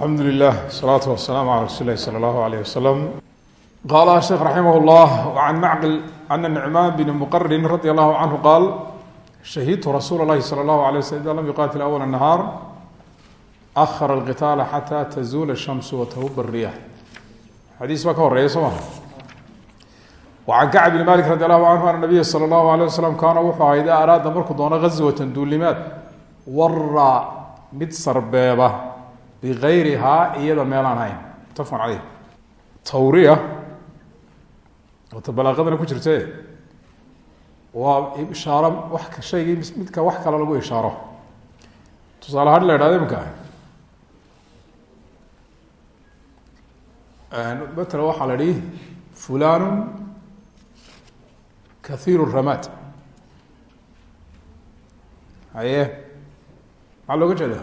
alxamdu lilah salaatu wasalaamu calaa rasuuli lahi sala allahu alayh wasalam qaala sheekh raximah llah can macqil ana nicmaan bn muqarin radi allahu canhu qaal shahidtu rasuula lahi sala allahu alay waslam ida lam yuqatil awala nahaar ahara alqitaala xata tazuula shamsu watahuba riyax xadiis baa ka horreeya soo maha wacan kacb bni malik radi allahu canhu ana nabiya sala allahu alayh wasalam kaana wuxuu aha idaa araada markuu doono ghaswatan duulimaad wara mid sarbeeba bigayrihaa iyada meelaan hayn mutafaqan caleyh tawriya wata balaaqadana ku jirte waa ishaaro wax shaygii midka wax kale lagu ishaaro tusaale ahaan la idhahdo imika matala waxaa la ihi fulanu kathiiru ramaad haye maxaa looga jeeda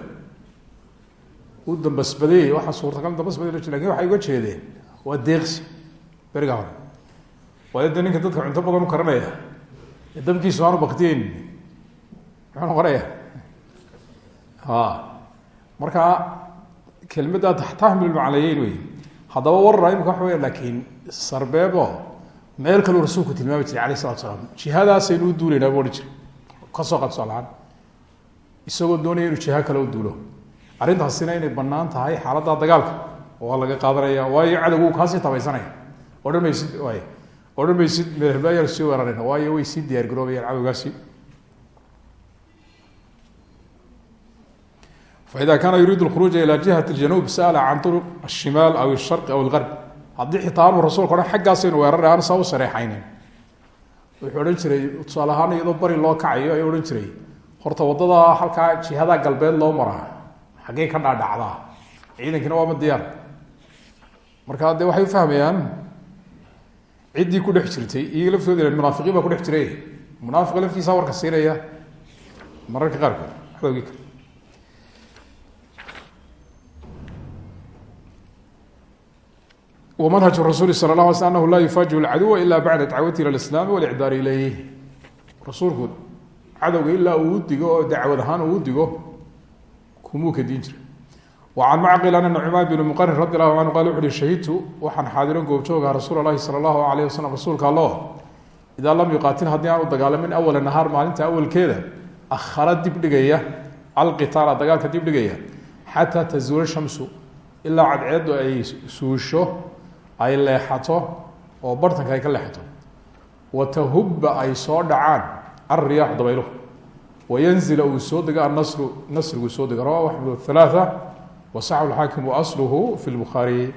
u dambasbadey waxaa suurtagal dambasbadey lo laakiin waxay uga jeedeen waa deeqsi. Beriga hore. Waayo de ninka dadka cunto badan u karanaya ee dabkiisu aanu baktiyeyn muxuu marka kelmadda taxtaamil macnayeyn wey haddaba warra imika waxa weya laakiin sarbeebo meel kaleu rasuulku tilmaami jiray alayh salatu salaam. Jihadaasaynu u duulaynaa bu odhan jira ka soo qad tusaalahaan isagoo doonaya inuu jiha kale u duulo arrintaasina inay bannaan tahay xaaladda dagaalka waa laga qaadanaya waayo cadowgu kaasii tabaysanaya odhan maysid y odhan maysid meherbaayaan sii weerarayna waayo way sii diyaar garoobayaan cadowgaasi faida kaana yuriidu lkhuruuja ila jihati ljanuub sa'ala can turuq ashimaal aw ishari aw algarb haddii xitaa aanu rasuulka odhan xaggaasaynu weeraray aan saa u sareexaynin. Wuxuu odhan jiray tusaale ahaan iyadoo bari loo kacayo ayuu odhan jiray horta waddada halkaa jihada galbeed loo maraa xaggey ka dhaadhacdaa ciidankiina waama diyaar marka de waxay ufahmayaan ciddii ku dhex jirtay iyaga laftooda munaafiqiin baa ku dhex jiray. Munaafiqa laftiisa warka siinaya. Mararka qaarkood xoogi kale wmanhaju rasuuli sala la ala sl anahu laa yufaajihu lcaduwa ila bacda dacwati ila lislaami walicdaari ilayh rasuulku cadowga ilaa uu u digo oo dacwad ahaan kumuu ka diin jiray. Wacan macqil ana nucmaan bn muqarin radi allahu canhu qal wuxu uhi shahidtu waxaan xaadiro goobjoogaha rasuul lahi sala allahu alayh wasalam rasuulka allo idaa lam yuqaatil haddii aan u dagaalamin awala nahaar maalinta awalkeeda ahara dib dhigaya alqitaala dagaalka dib dhigaya xataa tazuula shamsu ilaa cadceeddu ay suusho ay leexato oo bartanka ay ka leexato. Wa tahubba ay soo dhacaan alriyaaxu dabayluhu wayanzila uu soo dego annasru nasrigu soo dego rawahu axmed halaaa wasaxu lxaakim waasluhu fi lbukhaari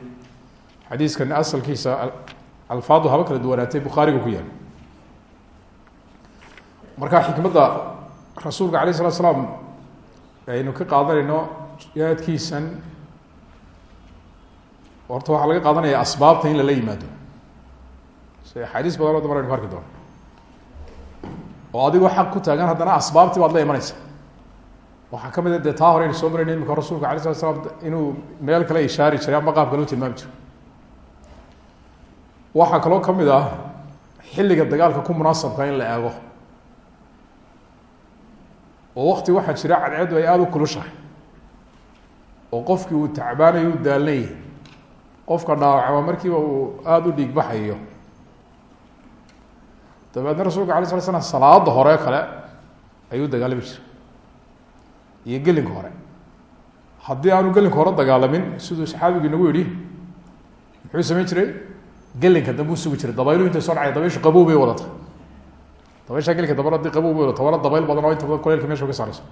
xadiiskan asalkiisa alfaadu haba kala duwanaatay bukhaarigu ku yaal marka xikmadda rasuulka alayh salatu slaam aynu ka qaadanayno jihaadkiisan horta waxaa laga qaadanaya asbaabta in lala yimaado si axaadiis badan oo damar aynu ku arki doono oo adigoo xaq ku taagan haddana asbaabtii baad la imanaysa. Waxaa ka mid a dee taa hore aynu soo marayna imika rasuulka alay slat slam inuu meel kale ishaari jiray ama qaab kale u tilmaami jiray. Waxaa kaloo ka mid ah xilliga dagaalka ku munaasabka in la eego oo wakti waxaa jira cadceeddu ay aada u kulushahay. Oo qofkii uu tacbaanayo u daalnayay. Qofka dhaawacama markiiba uu aada u dhiig baxayo dabeedna rasulka alay sala slam salaada hore kale ayuu dagaalami jiray. Iyo gelinka hore. Haddii aanu gelinka hore dagaalamin siduu saxaabigii nagu yihi muxuu samayn jiray? Gelinka dambe u sugi jiray. Dabaylu intay soo dhacay dabayshu qabow bay wadata dabaysha gelinka dambena haddii qabow bay wadata wana dabayl badan oo inta badan kuleylka meesha ka saarayso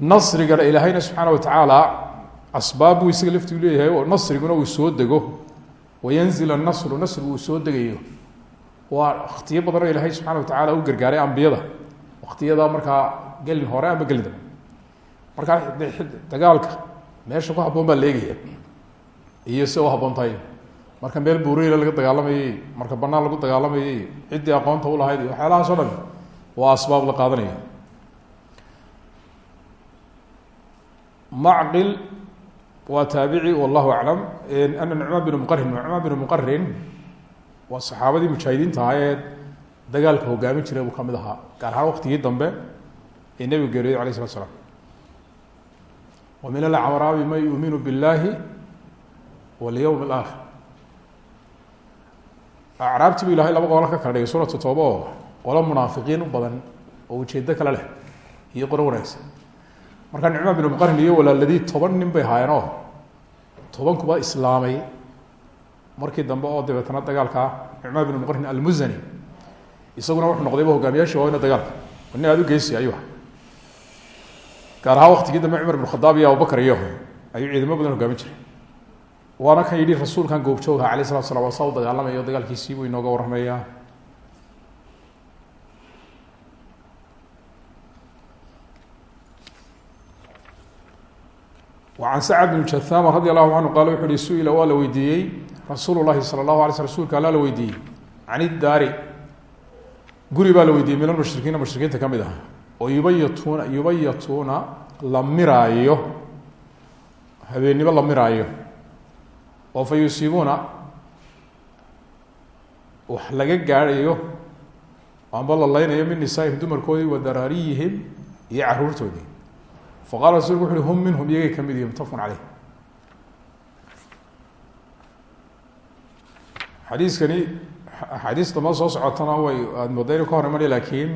nasriga ilaahayna subxaana watacaala asbaab buu isaga laftigu leeyahay nasriguna uu soo dego. Wayanzil annasru nasrigu uu soo degayo waa waktiyo badan oo ilaahay subxana watacala u gargaaray ambiyada. Waktiyada markaa gelin hore ama gelin dambe markaa dagaalka meesha ku haboon baa leegaya iyo si u tahay marka meel buureyla laga dagaalamayay marka banaan lagu dagaalamayay ciddii aqoonta ulahayd iyo waxyaalahaas o dhan waa asbaab la qaadanaya. Macqil waa taabici wallahu aclam ana nucmaan binu muqarin nucmaan binu muqarin waa saxaabadii mujaahidiinta ahaa ee dagaalka hogaamin jiray buu ka mid ahaa gaar ahaan waktigii dambe ee nebigu geeriyooday alayh slat slam wa min alacraabi man yuuminu biاllahi walyowm اlaakhir acraabtii bu ilahay laba qolo ka kala dhigay suuratu tooba oo qolo munaafiqiin u badan oo ujeedo kale leh iyo qolo wanaagsan. Markaa nicma binu muqarin iyo walaaladii toban nin bay haayeen oo toban kuba islaamay markii dambe oo dabeetana dagaalkaa nicma binu muqarin almuzani isaguna wuxuu noqdayba hogaamiyaashii waaweyna dagaalka nin aada u geysi ayuu gaar ahaan waktigii dambe cumar bin khadaab iyo abubakar iyo ayuu ciidamo badan hogaamin jiray. Waana kan yidhi rasuulkan goobjoogha alayh salatu slam waa saa u dagaalamayo dagaalkiisii buu inooga warramayaa an sacd bn jathama radi allahu canhu qaala wuxu uhi su'ila waa la weydiiyey rasuulu lahi sala allahu alay sl rsulka alla la weydiiyey. Can guri baa la weydiiyey min almushrikiina mushrikiinta ka mid ah. Oo yubayatuuna yubayatuuna la miraayo. Habeennimo la miraayo. Oo fa yusiibuuna wax laga gaadhayo. Amba la leynayo min nisaa'ihim dumarkoodii wa daraariyihim iyo caruurtoodii. Faqala rasulku wuxu uhi hum minhum iyagay ka mid yihiin mutafaqun xadiiskani axaadiis damba soo socotana way aada mooda inu ka hor imanaya laakiin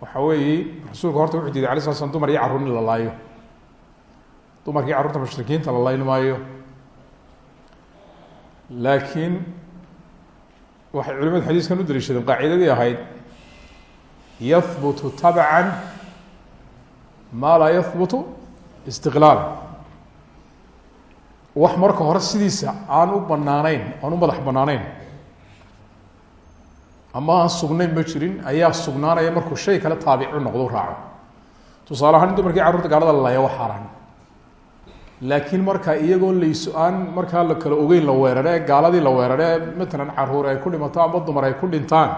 waxa weeye rasuulku horta wuxuu diiday alay sla slam dumar iyo carruur la laayo. Dumarkii carruurta mushrikiinta la layn maayo. Laakiin waxay culimadu xadiiskan u daliishadeen qaacidadii ahayd yahbutu tabcan maa laa yahbutu istiqlaala wax marka hore sidiisa aan u banaaneyn aan u madax banaaneyn ama sugnayn ma jirin ayaa sugnaanaya markuu shay kale taabicu noqdo raaco. Tusaale ahaan in carruurta gaalada la laaya waa xaaraan. Laakiin marka iyagoo layso aan markaa la kala ogeyn la weerare ee gaaladii la weerare ee matalan carruur ay ku dhimato ama dumar ay ku dhintaan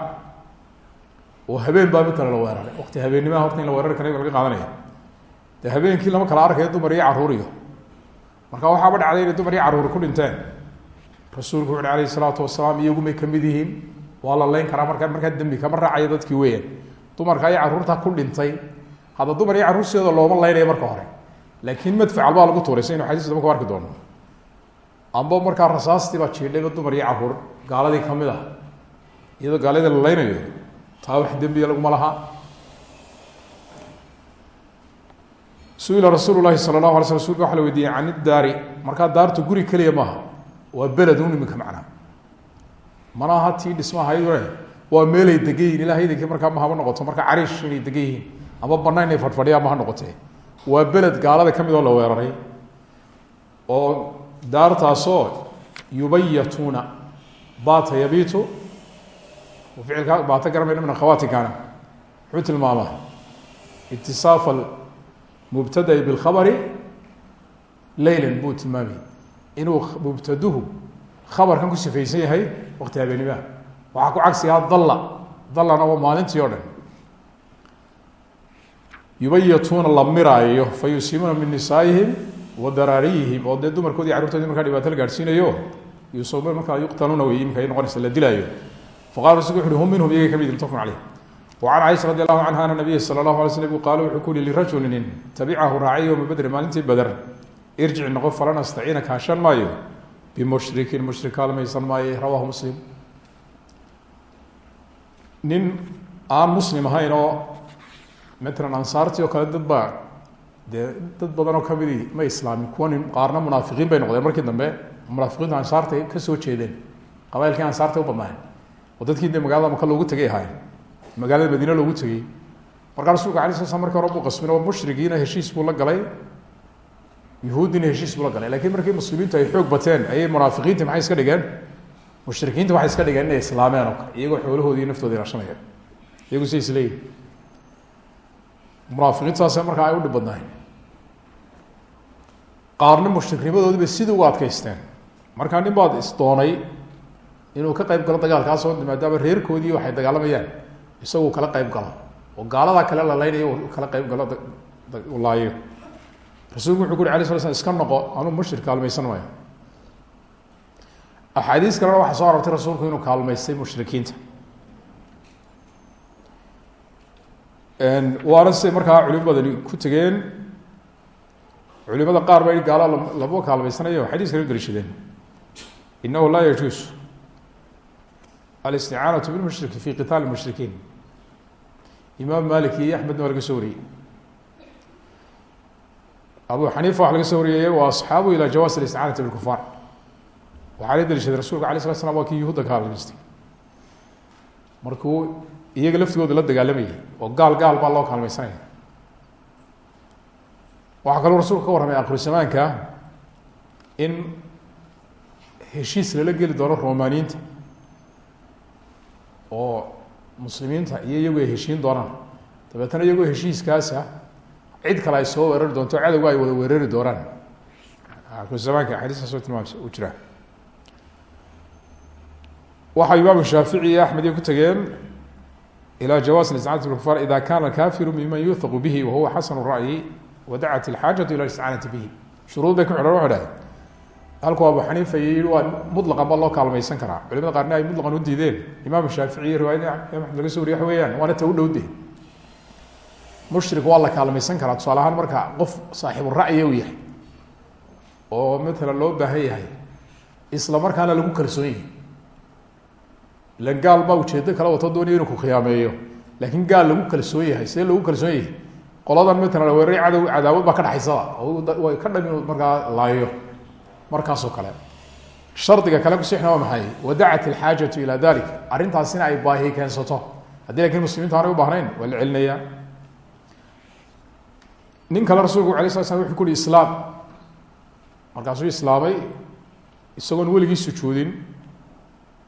oo habeen baa matala la weeraray waqti habeennimaha horta in la weerari kara laga qaadanaya. De habeenkii lama kala arkayo dumar iyo carruuriyo marka waxaaba dhacday inay dumar iyo carruuri ku dhinteen. Rasuulku wuxu uhi alayhi salaatu wasalaam iyagumay ka mid yihiin. Waa la leyn karaa marka markaa dembi kama raacayo dadkii weeyaan. Dumarka iyo carruurta ku dhintay. Hadda dumar iyo carruur sidooda looma leynaya marka hore. Laakiin madfacal baa lagu tuuray saynu xadiis damba ku arki doono. Amba markaa rasaastii baa jiidhayba dumar iyo carruur gaaladii ka mid ah. Iyadoo gaaladii la leynayo taa wax dembiya laguma laha su'ila rasuulu lahi sala allahu alay sl la weydiiyey can iddaari. Markaa daartu guri keliya maaha waa beledun iminka macnaa. Mana aha tii dhismahaydune waa meelay degan yihiin ilahay idinkii markaa noqoto. Markaa cariish inay degan ama banaan inay fadhfadhiyaan ma noqotee. Waa beled gaalada ka oo la weeraray. Oo daartaasoo yubayatuuna bata yabitu ficilka baata garanayna min akhawaatikana muxuu tilmaamaa itisaaf mubtadai bilkhabari leylan buu tilmaamay inuu mubtaduhu khabarkan ku sifaysan yahay waqti habeenimaha waxaa ku cagsigaa dalla dallana waa maalintii o dhan yubayatuuna la miraayo fa yusiibuuna min nisaa'ihim wa daraariyihim oo dee dumarkoodi carurtoodii markaa dhibaato la gaadhsiinayo yusabuun markaa yuqtanuuna wey imika ay noqonaysa la dilaayo faqala rasulku wuxu uhi wacan caiشha radi allahu canha ana nabiya sala allahu alay slm qaala wuxuu ku yihi lirajulinin tabicahu raacay yowma bedri maalintii beder irjic noqo falan astaciina kaashan maayo bimushrikin mushrik kaalmaysan maayo rawahu muslim nin aan dad badan oo kamidii ma islaamin kuwa nin qaarna munaafiqiin bay noqdeen markii dambe munaafiqiinta ansaartay ka soo jeedeen qabailkii ansaartay u badnaayeen oo dadkii dee magaalada maka loogu tegay ahaayeen magaalada madiine loogu tegey. Markaa rasulka ala sla slam marki hore buu qasmin oo mushrigiina heshiis buu la galay. Yuhuuddiina heshiis buu la galay. Lakiin markii muslimiintu ay xoog bateen ayay munaafiqiinti maxay iska dhigeen? Mushrikiinta waxay iska dhigeen inay islaameen oo kale iyagoo xoolahoodi iyo naftooda ilaashanaya iyagu say isleeyihin munaafiqiintaase markaa ay u dhib badnaayeen. Qaarna mushriknimadoodii bay sidii ugu adkaysteen. Markaa nin baad isdoonay inuu ka qayb galo dagaalkaasoo maadaama reerkoodii waxay dagaalamayaan isagu kala qayb galo oo gaaladaa kale la leynayo kala qayb galo laayo. Rasuulku wuxuu ku uri ala sla slam iska noqo anuu mushrik kaalmaysan maayo axaadiis kalena waxaa soo arortay rasuulku inuu kaalmaystay mushrikiinta. Waana siday markaa culimo badani ku tegeen. Culimada qaar ba gaalo lama kaalmaysanayo xadiis kale u daliishadeen. Inahu laa yajuus alisticaanatu bilmushriki fi qitaali mushrikiin imaam malik iyo axmedna waa laga soo wariyey abu xaniifa waxa laga soo wariyey wa asxaabu ilaa jawaas alisticaanati bilkufaar waxaa la daliishaday rasulka alay slat slam waa kii yuhuudda ka hadlaystay markuu iyaga laftigooda la dagaalamayay oo gaal gaal baa loo kaalmaysanaya waxaa kaloo rasulku ka warramay akrisamaanka in heshiis lala geli doono romaniyiinta oo muslimiinta iyo iyagu ay heshiin doonaan dabeetana iyagoo heshiiskaasa cid kale ay soo weerari doonto cadowga ay wada weerari doonaan akrisamaanka xadiiskaasoo tilmaamsa u jiraa waxaa imaamu shaafici iyo axmed iyo ku tageen ilى jawaز اstinاaنة bاkفاr إda kana الkafiru miman yuثq bih wahuwa xasن الrأyi wadacat الxaajaة ilى الاstinاanaةi bih shuruud bay ku xidhan wa dhaheen halku abu xaniifa iyo waa muطlaqan ba loo kaalmaysan karaa. Culimada qaarna ay muطlaqan u diideen. Imaamu shaafici riwaayada imaam amed laga so wariye waxa weeyaan waana ta u dhowde mushrik waa kaalmaysan karaa. Tusaale marka qof saaxibu ra'yi u yahay oo matala loo baahan yahay isla markaana lagu kalsoon yahay ila gaal baa ujeedo kala wato doonaya inuu ku khiyaameeyo. Laakiin gaal lagu kalsoon yahay see lagu kalsoon yahay qoladan matala weerari cadow cadaawad baa ka dhexaysada way ka dhan inuu markaa laayo markaasoo kale. Shardiga kale kusixna waa maxay? Wadacat alxaajatu ila dalik arrintaasina ay baahi keensato. Haddii laakiin muslimiinta aanay u baahnayn waa la celinayaa nin kale rasuulku alay sla slam wuxuu ku uhi islaam. Markaasuu islaamay isagoon weligii sujuudin.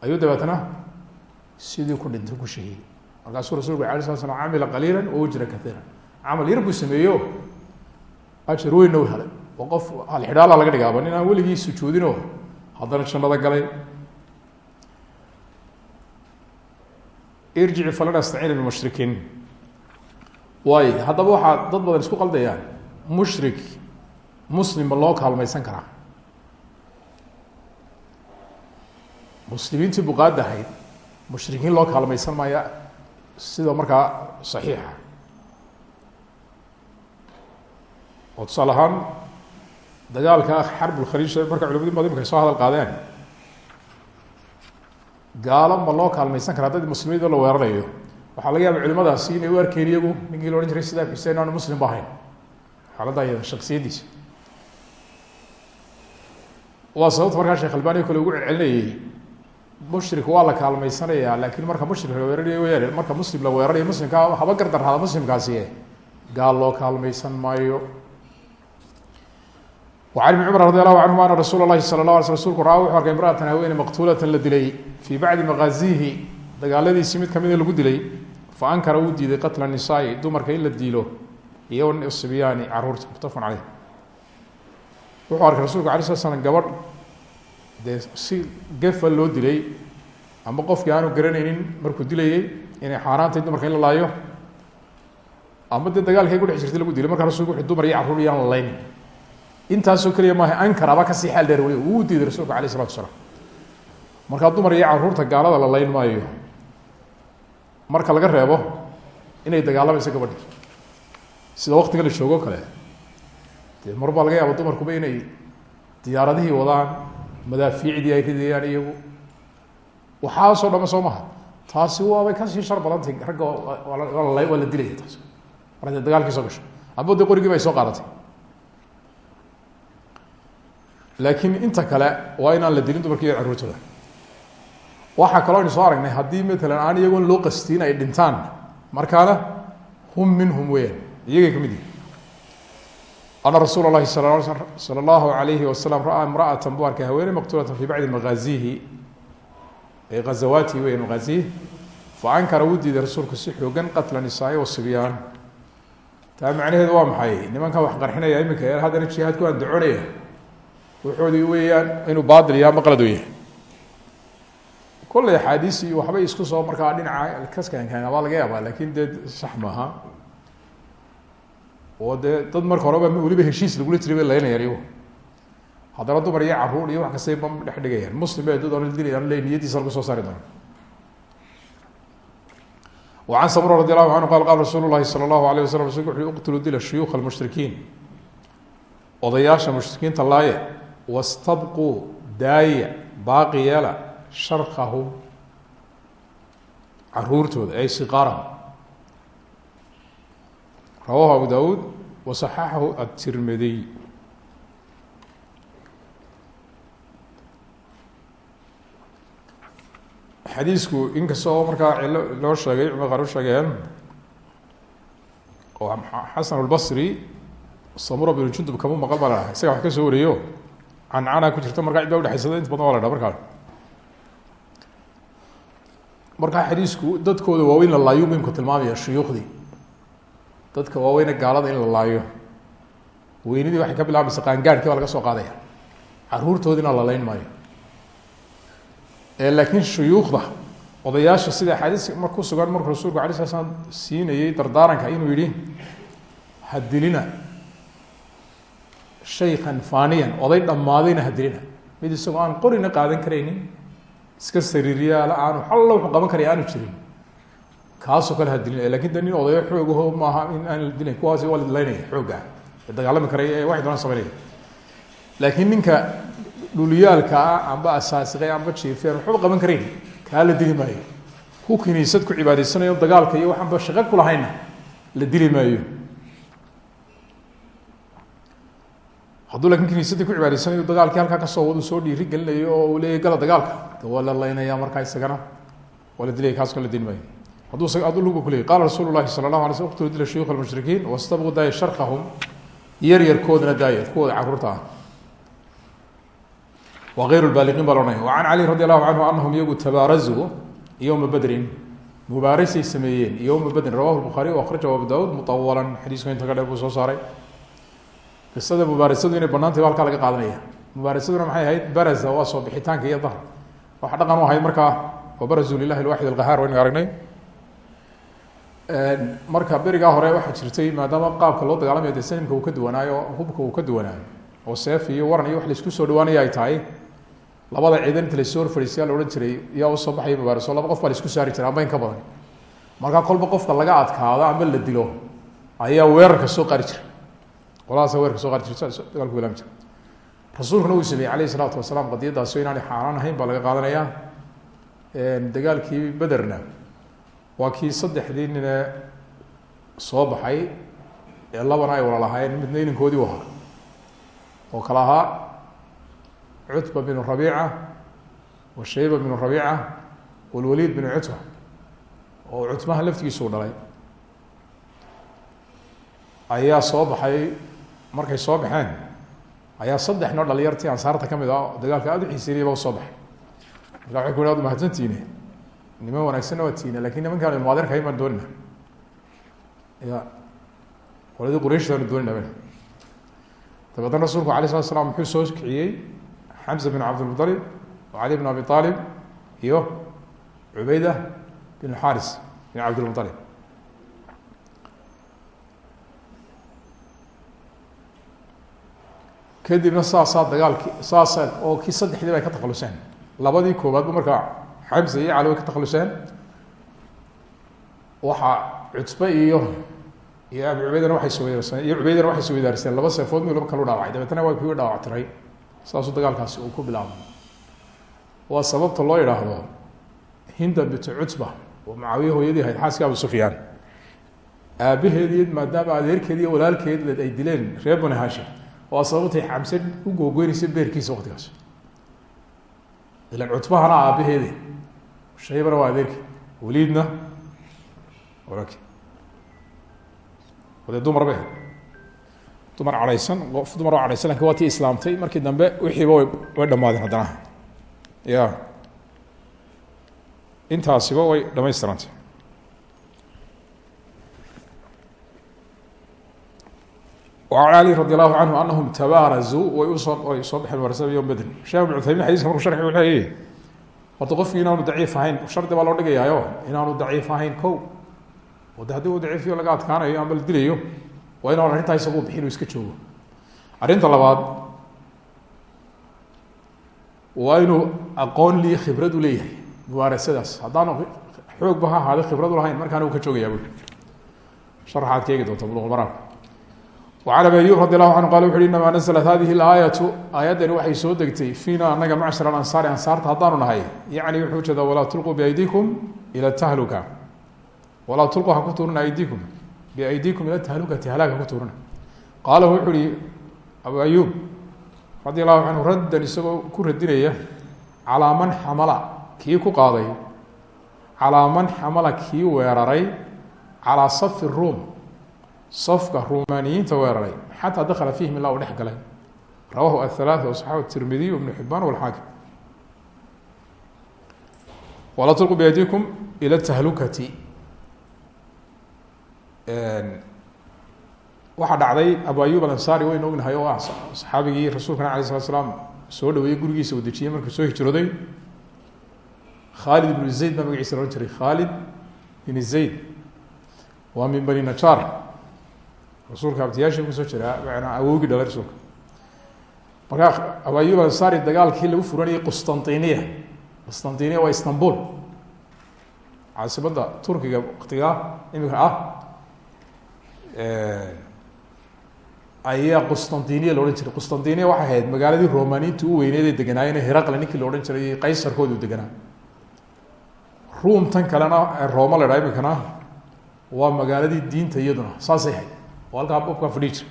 Ayuu dabeetna sidii ku dhintay ku shahiiday markaasuu rasulku ala sla slam camila qaliila wa ujra kaiira camal yar sameeyo. Ajar weynna u helay qof halxidhaala laga dhigaaba nin aan weligii sujuudinoo haddana jannada galay. Irjici falan astaciina bimushrikiin. Waay haddaba waxaa dad badan isku qaldayaan mushrik muslimba loo kaalmaysan karaa. Muslimiintii buqaada ahayd mushrikiin loo kaalmaysan maya sida markaa saxiixa. Oo tusaale ahaan dagaalka xarbulkhaliij marka culimadi mad imka soo hadal qaadeen. Gaalo ma loo kaalmaysan karaa dad muslimiinta la weerarayo. Waxaa laga yaaba culimadaasi inay u arkeen iyagu ninkii la odhan jiray sidaa xuseen aanu muslim ba ahayn xaaladda iyada shaksiyaddiisa waa sababta markaa sheekh albani kale ugu celcelinayay. Mushrik waa la kaalmaysanaya laakiin marka mushrik la weerarayo weyaan marka muslim la weerarayo muslimka haba gardarhada muslimkaasi gaal loo kaalmaysan maayo وعن بن cمر رضي الله عنهma أن رsuل الlahi صلى الله علي sل rsulku raa wuxuu arkay imrأaةan haweeney maqtuulata la dilay fii bacdi maqaazihi dagaaladiisii mid kamida lagu dilay faankara wuu diiday qatla النisaaءi dumarka in la diilo iyo sibyaani caruurta mutafq caleyh wuxuu arkay rasulku alay sl slam gabadh dee si gefa loo dilay ama qofkii aanu garanaynin markuu dilayey inay xaaraantay dumarka in la laayo ama dee dagaalkay kudhex jirtay lagu dilay markaa rasulku wuxu dumar iyo carruur iyaan la layn intaasoo keliya maaha ankaraba ka sii xeel dheer wey uu diiday rasuulku alayh isalatu asalaam markaa dumar iyo carruurta gaalada la layn maayo marka laga reebo inay dagaalamayso gabadhi sida waktiga la joogo kale dee mar baa laga yaaba dumarkuba inay diyaaradihii wadaan madaafiicdii ay ridayaan iyagu. Waxaasoo dhama soo maha taasi waabay ka sii shar badantay ragga waa la dilaya taas mar dee dagaalkii soo gasho amba de qorigii bay soo qaadatay laakiin inta kale waa inaan la dilin dumarka iyo caruurtooda waxaa kaloo soo aragnay haddii matalan aan iyagoon loo qastiin ay dhintaan markaana hum minhum weyaan iyagay ka mid ana rasuul اlahi alayhi wasalam ra'aa imra'atan buu arkay haweeney maqtuulatan fi bacdi maaazihi azawaatihi weya maaazihi faankara wuu diiday rasuulku si xoogan qatla nisaa-i wasibyaan taa macnaheedu waa maxay? Nimankan wax qarxinaya iminka ee haddana jihaadku aan doconaya wuxuudi weeyaan inuu bail yaha ma qalad yahay kolley axaadiisi waxbay isku soo markaa dhinaca kaskankanabaa laga yaabaa laakiin dee sax maaha oo dee dad marka horeba weliba heshiis lagula tiri bay laynaya iyagu. Haddana dumar iyo carruur iyo wax kastay ba dhex muslim ba dad oona dilayaan le niyadiisa lagu soo saari doono. An samura radi allahu canhu qal qala rasuulu lahi sala allahu alayh waslam rasulku uqtuluu dila shuyuuka almushrikiin odayaasha mushrikiinta wastabquu daaya baaqi yeela sharkahum caruurtooda ay siqaarahum rawahu abu dawuud wasaxaxahu atirmidiy xadiisku inkasta oo markaa cilo loo sheegay culimada qaar u sheegeen oo xasan albasri samura binu jundub kama maqal baa la wax ka soo wariyo cancana ku jirta markaa cid baa udhexaysada inta badan waa la dhaha markaa. Markaa dadkooda waaweyn la laayo muhimku tilmaamaya shuyuukhdii dadka waaweyne gaalada in la laayo. Weynidii waxay ka bilaabaysa qaangaadhkii baa laga soo qaadaya. Caruurtoodina la layn maayo. Laakiin shuyuukhda odayaasha sida axaadiis mar ku sugan markuu rasuulku alay sla slam siinayey dardaaranka inuu yihi hadilina shaykan faniyan oday dhammaadayna hadilina mid isagoo aan qorina qaadan karaynin iska sariiryaala aanu alla wuxuu qaban karaya aanu jirin kaasoo kale hadilina laakiin de nin odayo xoogaho maaha in aan la kuwaasi waa la dilaynaya dagaalami karaya ee waxay doonaan sameynaya laakiin ninka dhuliyaalka ah amba asaasiqe amba jiifeen waxba qaban karayn kaa la dili maayo ku kiniisad ku cibaadaysanayo dagaalka iyo waxaanba shaqo kulahayna la dili maayo hadduu lakiin kiniisadii ku cibaadeysan inuu dagaalkii halkaa ka soo wadu soo dhiiri gelinayo oo uu leeyay gala dagaalka. De laynaya markaa isagana waa la kaas kala dinmay hadduu hadduu lugu kuleeyay qaala rasuulu llahi sala allahu alay sl uqtulu dila shuyuuka almushrikiin wastabqu daaya sharkahum yaryarkoodana daaya kuwooda carruurta ah. Wa ayr baaliqiin baa lohanaya wacan cali radi allahu canhu anahum iyagu tabaarazuu yowma badrin. Mubaarasay sameeyeen yowma badrin rawahu lbukhaariy wa akhrajahu abu daawuud mutawalan xadiisku inta ka dheer soo saaray qisada mubaarasadu inay banaantay ba halkaa laga qaadanaya. Mubaarasaduna maxay ahayd? Baraza waa soo bixitaanka iyo dahr waxa dhaqan u ahayd markaa wabarazu lilahi اlwaxid اlqahaar waynu aragnay marka berigaa hore waxaa jirtay maadaama qaabka loo dagaalamayo de sanimka uu ka duwanaayo hubka uu ka duwanaayo oo seef iyo waran iyo wax la isku soo dhawaanaya ay tahay labada ciidan inta la soo hor fadhiisaya la odhan jiray yaa u soo baxaya mubaaraso laba qof baa la isku saari jiray amba ka badan. Markaa kolba qofka laga adkaado ama la dilo ayaa weerarka soo qaari jiray qoladaasa weerarka soo qaari jira dagaalku bilaami jira. Rasuulkuna uu sameeyey alayh isalaatu wasalaam qadiyadaasi o inaanay xaaraan ahayn baa laga qaadanaya. Dagaalkii bederna waa kii saddexdii nine soo baxay ee labana ay wala lahaayeen midna ininkoodii u ahaa. Oo kale ahaa cutba binu rabiica wa shayba binu rabiica walwaliid binu cutba oo cutmaha laftigiisu u dhalay. Ayaa soo baxay markay soo baxeen ayaa saddex noo dhalinyartii ansaarta ka mid ah dagaalka aada u xiiseynayaba u soo baxay. Marka waxay ku ad mahadsantiine niman wanaagsanna waa tiina laakiin nimankaan hayn baan doonina. Ya qoladii qurayshdaanu doonina ben dabeetna rasuulku alay slat slam muxuu soo kiciyey? Xamza bin cabdilmuطalib cali bn abi aalib iyo cubeyda bin xaris bin cabdilmuطalib kadibna saasaa dagaalki saasa oo kii saddexdii bay ka takhaluseen. Labadii koowaadba markaa xamza iyo cali way ka takhaluseen. Waxaa cutbe iyo iyo abu cubeydana waay isweydaarsan iyo cubeydana waxay isweydaarseen laba seefood mi laba kalu dhaawacay? Dabeetna waa kuwii dhaawac saasuu dagaalkaasi uu ku bilaabay waa sababta loo yidhaahdo hinda bintu cutba oo mucaawiye hooyadii ahayd xaaskii abu sufyaan. Aabaheedii maadaama adeerkeed iyo walaalkeed ay dileen reer bani hashim waa sababtay xamse u googoynaysa beerkiisa waktigaas ilan cutbahana aabaheedi shaybana waa adeerkii waliidna walaalki dee dumar be dumar cadhaysan qof dumar oo cadhaysan laakiin waa tii islaamtay. Markii dambe wixiiba way way dhamaadeen haddana. Ya intaasiba way dhamaystirantay an ali radi allahu canhu anahum tabaarazuu way usooay soo baxeen warsada yom badri sheh ibn cuthaymin xadiiska markuu sharxi wuxuu leeyahy horta qofkii inaanu daciif ahayn shardi baa loo dhigayaayo inaanu daciif ahayn ko oo de haddii uu daciifiyo laga adkaanayo ama la dilayo waa inaan arrintaa isagu bixin uu iska joogo arrinta labaad waa inuu aqoon lii khibrad u leeyahay mubaarasadaas haddaanu xoogba ha ahaada khibrad an abi ayub radi allahu canhu qala wuxu uhi inamaa naزlat hadihi اlaayatu aayaddani waxay soo degtay fiina anaga macshar alansaari ansaarta haddaanu nahay yacni wuxuu jeedaa walaa tulquu biaydiikum ila tahluka walaa tulquu ha ku tuurina aydiikum biaydiikum ila tahlukati halaag ha ku tuurina qaala wuxuu uhi abu ayub radi allahu canhu raddan isagoo ku radinaya calaa man xamala kii ku qaaday calaa man xamala kii weeraray calaa safi ruum safka rumaniyiinta weeraray xataa dakala fiihim ilaa uu dhex galay. Rawahu athalaatu asaxahu tirmidiy ibnu xibaan walxaakim walaa tulqu biyadikum ila tahlukati. Waxaa dhacday abu ayub alansaari waynu ognahay oo ah saxaabigii rasuulkana alay slat slaam soo dhaweeyey gurigiisa uu dejiyey markuu soo hijrooday. Khaalid ibnu zayd baa magaciisa lohan jiray. Khaalid ibn zayd waa min bani najaar rasuulka abtiyaashii ku soo jiraa manaa awowgii dhalay rasuulka. Markaa abu ayub ansari dagaalkii lagu furanayay qustantiniya. Qustantiniya waa istanbul. Caasimada turkiga waktigaa imika ah ayaa qustantiniya la odhan jiray. Qustantiniya waxay ahayd magaaladii romaniinta u weyneed ee deganaayeen heraqle ninkii la odhan jiray qaysarkooda u deganaa. Ruum tan kalena rooma la dhaha imikana waa magaaladii diinta iyaduna. Saasay ahayd oo halkaa bobkaa fadhii jira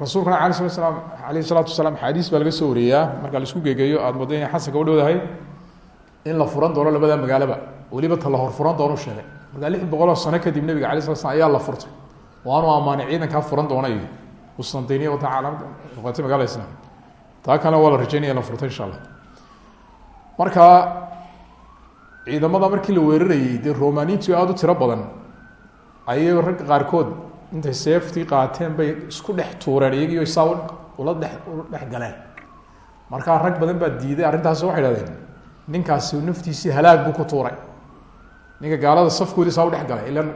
rasuulkana ala slam alayh isalaatu baa laga soo wareeyaa marka la isku geegeeyo aada moodo inay xasanka u dhowdahay in la furan doono labada magaalaba. Weliba ta la hor furan doonu sheegay. Markaa lix sano kadib nabiga alay sala slam ayaa la furtay. Oo aanu ammaanay ciidankaa furan doona iyo qustantiniya wata caalamada noqotay magaalada islaam. Taa kalena waa la la furtay insha allah marka ciidamada markii la weerarayey dee romaniintu aada u tiro badan ayay ragga qaarkood intay seeftii qaateen bay isku dhex tuureen iyagiio saa ula dhex ula dhex galeen. Markaa rag badan baa diiday arrintaas waxay hahdeen ninkaasi naftiisii halaag buu ku tuuray. Ninka gaalada safkoodii saa u dhex galay ilan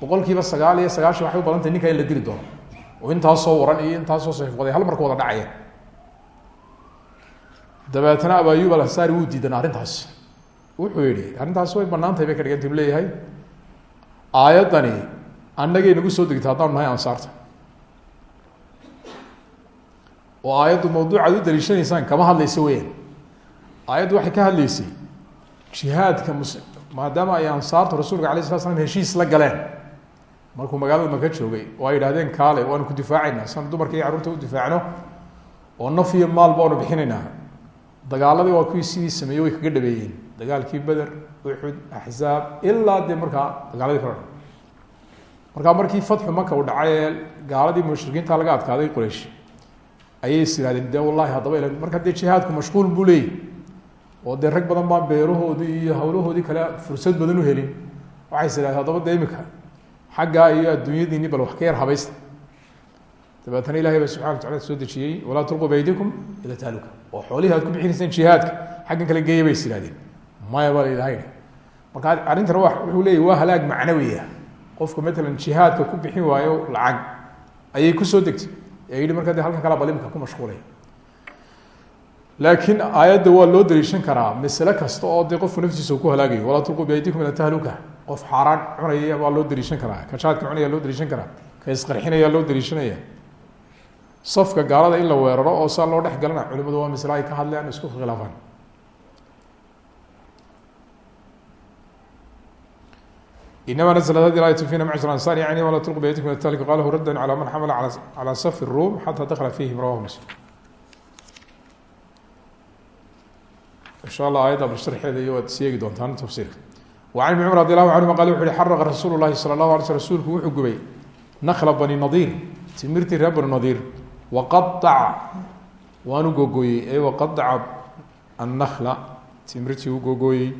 boqol sagaal iyo sagaashan waxay u badan tahay ninka in la dili doono. Oo intaasoo waran iyo intaasoo seefqoday hal marka wada dhacayeen. Dabeetana abu ayub alansaari wuu diidan arrintaas. Wuxuu yihi arrintaas way banaantahay bay ka dhigantay u leeyahay aayaddani annagay nagu soo degtay haddaanu nahay ansaarta oo aayaddu mawduucaad u daliishanaysaan kama hadlaysa weyaan aayaddu waxay ka hadlaysay jihaadka mus maadaama ay ansaartu rasuulka alay slat slam heshiis la galeen markuu magaalada maka joogay oo ay yidhahdeen kaale waanu ku difaacaynaa san dumarka iyo carruurta u difaacno oo naf iyo maal baanu bixinaynaa dagaaladii waa kuwii sidii sameeyey way kaga dhabeeyeen. Dagaalkii beder uxud axzaab ilaa dee markaa dagaaladii kala markaa markii fatxu maka uu dhacay ee gaaladii mushrikiinta laga adkaaday quraysh. Ayay is yidhahdeen de wallahi haddaba ila marka dee jihaadku mashquul buu leeyahy oo dee rag badan baan beerahoodii iyo hawlahoodii kale fursad badan u helin. Waxay is yidhahdeen haddaba dee imika xaggaa iyo adduunyadiini bal wax ka yar habaysta dabeetana ilahay baa subxana watacala soo dejiyey walaa tulquu baydikum ila taaluka. Oo xoolihii ku bixinayseen jihaadka xaggan kale geeya bay is yidhahdeen maya baa la ilahay marka wuxuu leeyahy waa halaag macnawiya. Qofka matalan jihaadka ku bixin waayo lacag ayay ku soo degtay. Ee markaa de halkan kala bal imika ku mashquulaya laakiin aayadda waa loo daliishan karaa masale kasta oo dee qofku naftiisa ku halaagayo. Walaa tulquu biaydikum ila tahluka qof xaaraan cunaya waa loo daliishan karaa. Ka cunaya loo daliishan karaa. Ka isqarxinaya loo daliishanaya safka gaalada in la weeraro oo saa loo dhex galana culimadu waa masle ay ka hadleen isku khilaafaan inama nazla hadi aayat fina mcshar ansar yani walaa tulqu biaydikum ila tahluka qalahu raddan calى man xamala calى saf الrum xata dakla fihim rawahu muslim insha allah ayadda basharxeeda iyo waad is eegi doontaan tafsiirka wa can ibni cumar radi allahu canhuma qale wuxu uhi xaraqa rasuulu llahi sala allahu alay sl rsulku wuxuu gubay nakla bani nadiir timirtii reer bani nadiir waqaaca waanu googooyey e waqadaca annakla timirtii u googooyey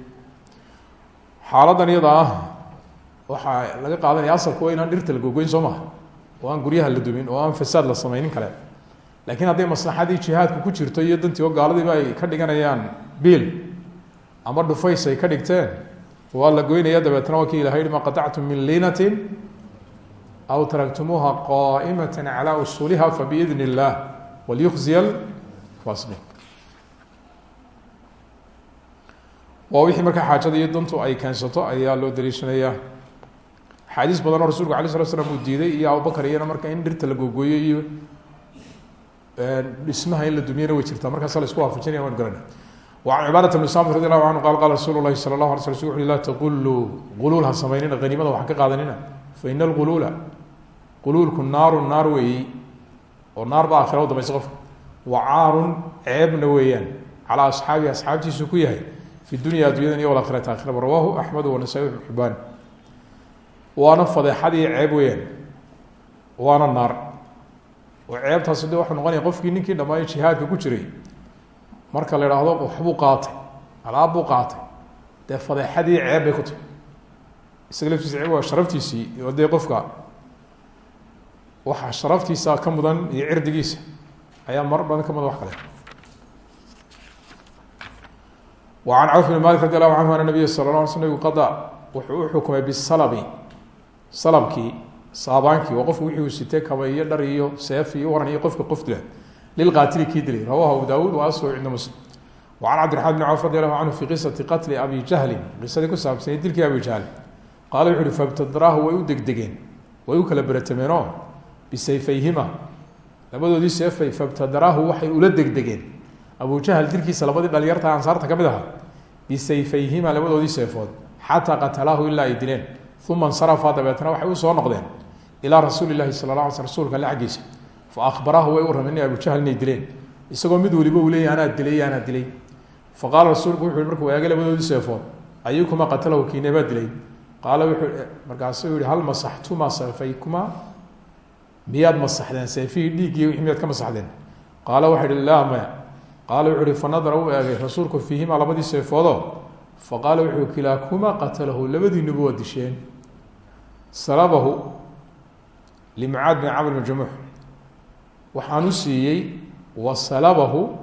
xaaladan iyada laga qaadanaya asalku waa inaan dhirta la googoyn soo maha oo aan guryaha la dumin oo aan fasaad la sameynin kale lakiin hadday maslaxadii jihaadku ku jirto iyo dantii oo gaaladiiba ay ka dhiganayaan biil ama dhufays ay ka dhigteen waa la goynaya dabeetna waa kii ma qatactum min liinatin aw taraktumuuha qaa'imata calaa usuuliha fabiidn اllah walyuqziya lfasbi waa wixii markaa xaajada iyo dantu ay keensato ayaa loo daliishanayaa axaadiis badan oo rasulku alay slat slam uu diiday iyo abubakar iyana marka in dhirta la googooyo iyo dhismaha in la dumiyana way jirtaa markaasa la isku waafajinaya waan garana an cibaadat bn saamit radi allahu anhu qal qala rasuulu lahi sala lah ala sl u la taqulu guluul ha samaynina haniimada wax ka qaadanina fa ina alguluula quluulku naaru naar weeyi oo naar baa akhira u dambaysa qofka. Wa caarun ceebna weeyaan. Calaa asxaabihi asxaabtiisu ku yahay fi dunya addunyada iyo walaakhirati akhiraba rawaahu axmedu wanasai ibnu xibaan waana fadeexadii ceeb weeyaan. Waana naar. Oo ceebtaasi de waxau noqonaya qofkii ninkii dhammaay jihaadka ku jiray marka la idhaahdo waxbuu qaatay alaab buu qaatay. Dee fadeexadii ceeb bay ku tahy isaga laftiisa ceeb waa sharaftiisii qofka waxa sharaftiisa ka mudan iyo cirdigiisa. Ayaa mar badan ka mudan wax kale. Wa can cawf bn malik radi allahu canhu ana nabiya sala la ala sl nabigu qada wuxuu u xukumay bisalabi salabkii saabaankii waa qofku wixii uu sitay kaba iyo dhar iyo seef iyo waran iyo qofka qof dila lilaatili kii dilay. Rawahu abu dawud wa aslu cinda muslim. Wa can cabdiraxman bn cawf radi allahu canhu fi qisati qatli abi jahlin qisadii ku saabsanyay dilkii abi bisayfayhima labadoodii seefay fabtadraahu waxay ula degdegeen abu jahl dilkiisa labadii dhalinyarta ansaarta ka mid ahaa bisayfayhima labadoodii seefood xataa qatalaahu ilaa ay dileen uma insarafa dabeetna waxay u soo noqdeen ilaa rasuuli lahi sala la ala sl rsulka alle xaggiisa faahbaraahu way u rameen abu jahl inay dileen isagoo mid waliba uu leeyay anaa dilay anaa dilay faqaala rasuulku wuxu markuu eegay labadoodii seefood ayukuma qatalahu kiinebaa dilay qaala wuxuu markaasuu yihi miyaad masaxdeen? Seefihii dhiiggii wixii miyaad ka masaxdeen? Qaala waxau ihi laa qaala wuxuu ihi fanadara u eegay rasuulku fiihima labadii seefoodo faqaala wuxuu kilaakuma qatalahu labadiinuba waa disheen. Salabahu limucaad bin camr bn jamuux waxaan u siiyey wasalabahu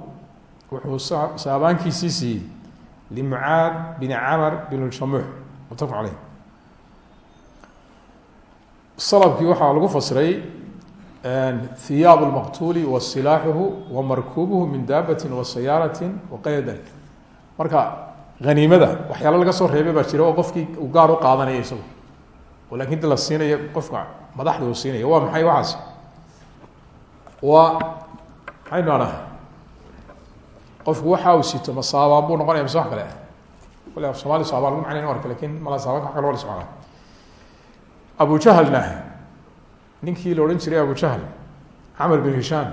wuxuu saabaankiisii siiyey limucaad bin camr bin jamuux mutafaq caleyh salabkii waxaa lagu fasiray hiyaab lmaqtuuli wa silaaxuhu wa markuubuhu min daabati wa sayaarati wa kayr dalik marka haniimada waxyaalo laga soo reebay baa jira oo qofkii uu gaar u qaadanaya isagu. Oo laakiin di la siinayo qofka madaxda uu siinaya waa maxay waxaas? Waa maxaynu anaha qofku waxa uu sito ma saabaan buu noqonaya mise wax kale somali saabaan lagu macnayn arka laakiin mala saabanka wax kale waa la socnaa abu jahlna ninkii la odhan jiray abu jahl camr bin hishaam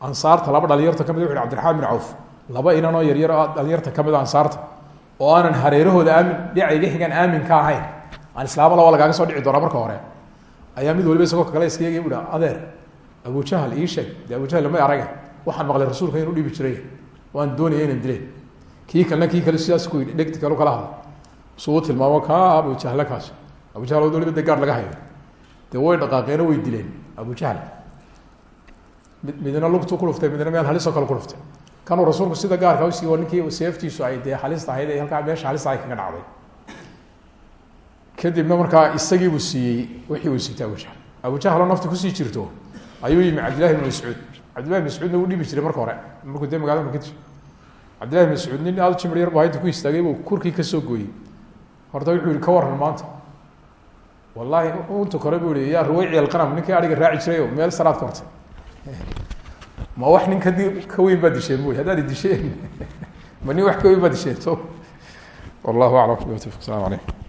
ansaarta laba dhalinyarta ka mid wuxu hi abdiraxmaan bin cawf laba inan oo yaryar dhalinyarta ka mid a ansaarta oo aanan hareerahooda aamin dhinacayga xigan aamin ka ahayn. Aan islaamo laba lagaaga soo dhici doona marka hore. Ayaa mid waliba isagoo kale iska eegay bu adeer abu jahl ii sheeg. De abu jahl may araga. Waxaan maqlay rasuulka inuu dhibi jiray. Waan doonaya inan dileen kii kalena kii kale sidaas ku dhegti kalu kala hadla. Suu tilmaamo kaa abu jahle kaas abu jahl waliba de gaar laga hayo dee way dhaqaaqeeno way dileen abu jahl mid midna lugtuu ku dhuftay midna meel halisoo kale ku dhuftay kanuu rasuulku sida gaarka u sii oo ninkii seeftiisu ay dee halista ahayd ee halkaa meesha halista ay kaga dhacday kadibna markaa isagiibuu siiyey wixii uu sitay abu jahl abu jahloo nafta ku sii jirto ayuu yimi cabdillahi bn mascuud cabdillahi bn mascuudna uu dhibi jiray marka hore markuu dee magaalada maka jir cabdillahi bn mascuud nin aad jimir yar ku istaagay buu kurkii ka soo gooyey horta wuxuu ka waran maanta wallahi unta kore yihi yaa ruwayci alqanam ninkii ariga raaci jirayo meel salaad ka ma wax nin kadi ka weyn baa disheen bu haddaad disheen wax ka weyn baa disheen so wallahu aclam tawfiq asalaamu calaykum